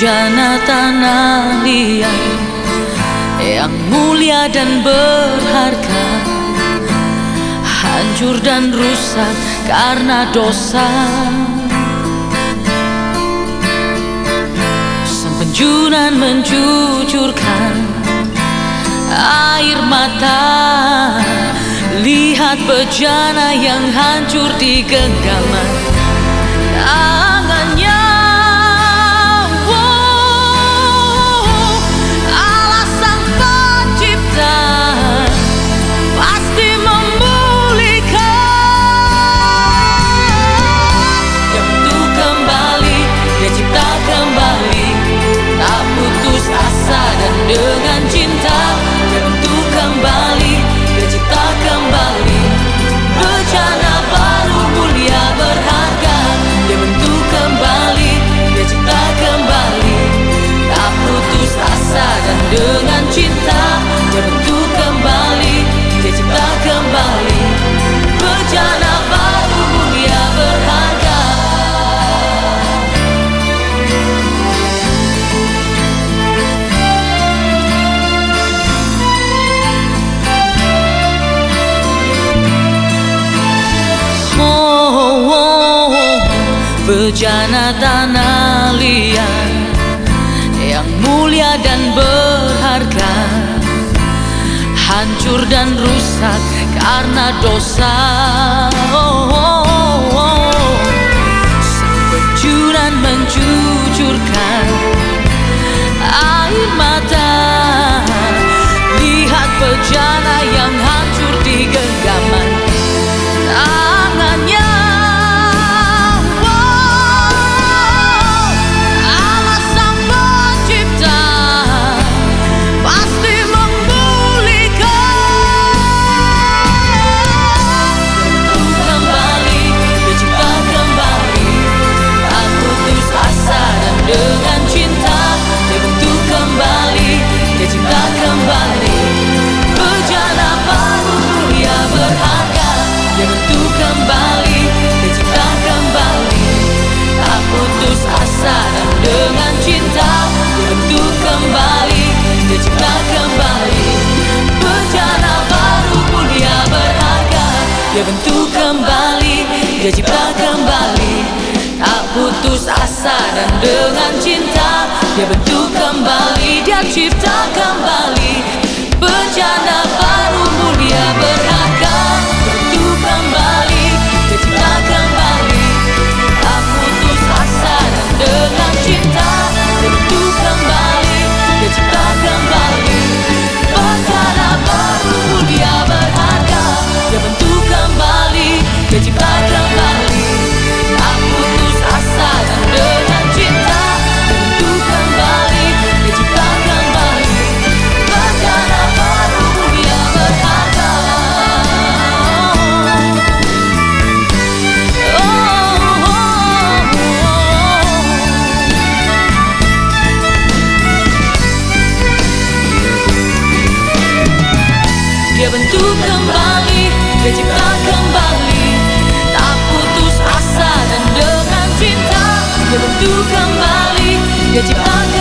bejana tanah liat yang mulia dan berharga hancur dan rusak karena dosa. Sempenjunan mencucurkan air mata lihat bejana yang hancur di genggaman. cinta terbentuk kembali Kita cinta kembali. Bencana baru mulia berharga. Oh, oh, oh tanah liat yang mulia dan ber hancur dan rusak karena dosa. Dia bentuk kembali Dia cipta kembali. Tak putus asa dan dengan cinta Dia bentuk kembali Dia cipta kembali. Bencana hidup kembali kembali. Tak putus asa dan dengan cinta Dia kembali.